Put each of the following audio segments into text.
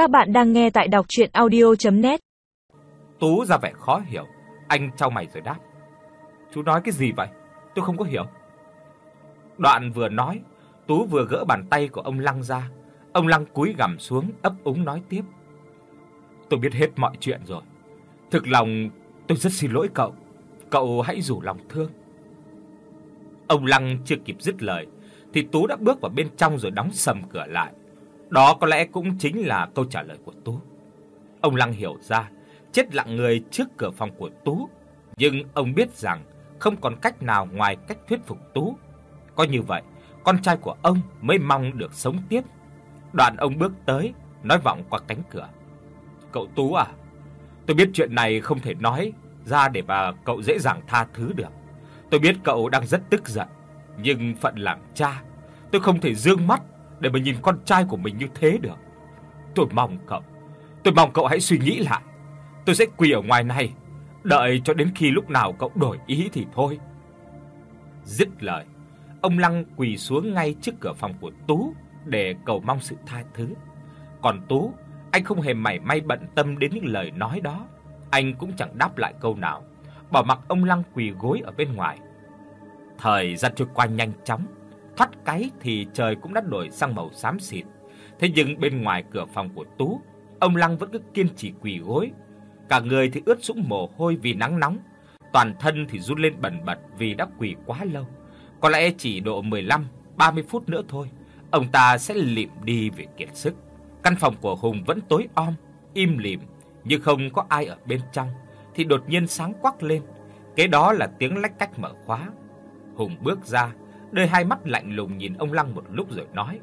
Các bạn đang nghe tại đọc audio net Tú ra vẻ khó hiểu, anh chau mày rồi đáp: "Chú nói cái gì vậy? Tôi không có hiểu." Đoạn vừa nói, Tú vừa gỡ bàn tay của ông Lăng ra. Ông Lăng cúi gằm xuống ấp úng nói tiếp: "Tôi biết hết mọi chuyện rồi. Thực lòng tôi rất xin lỗi cậu. Cậu hãy rủ lòng thương." Ông Lăng chưa kịp dứt lời thì Tú đã bước vào bên trong rồi đóng sầm cửa lại. Đó có lẽ cũng chính là câu trả lời của Tú. Ông Lăng hiểu ra, chết lặng người trước cửa phòng của Tú, nhưng ông biết rằng không còn cách nào ngoài cách thuyết phục Tú. Có như vậy, con trai của ông mới mong được sống tiếp. Đoạn ông bước tới, nói vọng qua cánh cửa. "Cậu Tú à, tôi biết chuyện này không thể nói ra để mà cậu dễ dàng tha thứ được. Tôi biết cậu đang rất tức giận, nhưng phận làm cha, tôi không thể dương mắt để mà nhìn con trai của mình như thế được. Tôi mong cậu, tôi mong cậu hãy suy nghĩ lại. Tôi sẽ quỳ ở ngoài này, đợi cho đến khi lúc nào cậu đổi ý thì thôi." Dứt lời, ông Lăng quỳ xuống ngay trước cửa phòng của Tú để cầu mong sự tha thứ. Còn Tú, anh không hề mảy may bận tâm đến những lời nói đó, anh cũng chẳng đáp lại câu nào, bỏ mặc ông Lăng quỳ gối ở bên ngoài. Thời gian trôi qua nhanh chóng, thoát cái thì trời cũng đã đổi sang màu xám xịt. Thế nhưng bên ngoài cửa phòng của Tú, ông Lăng vẫn cứ kiên trì quỳ gối. Cả người thì ướt sũng mồ hôi vì nắng nóng, toàn thân thì run lên bần bật vì đã quỳ quá lâu. Có lẽ chỉ độ 15, 30 phút nữa thôi, ông ta sẽ lịm đi vì kiệt sức. Căn phòng của Hùng vẫn tối om, im lìm, như không có ai ở bên trong thì đột nhiên sáng quắc lên. Kế đó là tiếng lách cách mở khóa. Hùng bước ra, đôi hai mắt lạnh lùng nhìn ông Lăng một lúc rồi nói: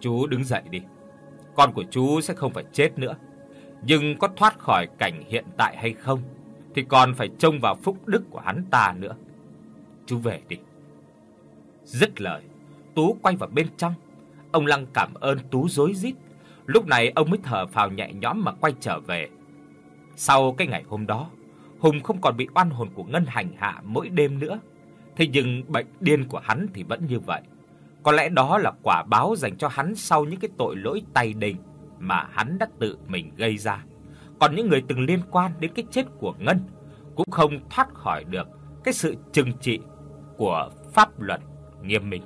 "Chú đứng dậy đi. Con của chú sẽ không phải chết nữa, nhưng có thoát khỏi cảnh hiện tại hay không thì còn phải trông vào phúc đức của hắn ta nữa. Chú về đi." Dứt lời, Tú quay vào bên trong. Ông Lăng cảm ơn Tú rối rít. Lúc này ông mới thở phào nhẹ nhõm mà quay trở về. Sau cái ngày hôm đó, Hùng không còn bị oan hồn của Ngân hành hạ mỗi đêm nữa. Thế nhưng bệnh điên của hắn thì vẫn như vậy. Có lẽ đó là quả báo dành cho hắn sau những cái tội lỗi tay đình mà hắn đã tự mình gây ra. Còn những người từng liên quan đến cái chết của Ngân cũng không thoát khỏi được cái sự trừng trị của pháp luật nghiêm minh.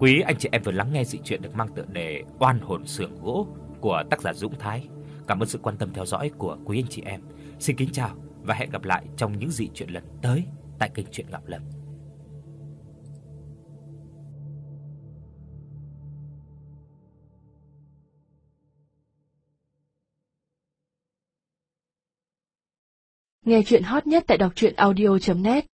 Quý anh chị em vừa lắng nghe dị truyện được mang tựa đề Oan hồn xưởng gỗ của tác giả Dũng Thái. Cảm ơn sự quan tâm theo dõi của quý anh chị em. Xin kính chào và hẹn gặp lại trong những dị truyện lần tới tại kênh truyện Ngọc Lâm. Nghe truyện hot nhất tại đọc audio net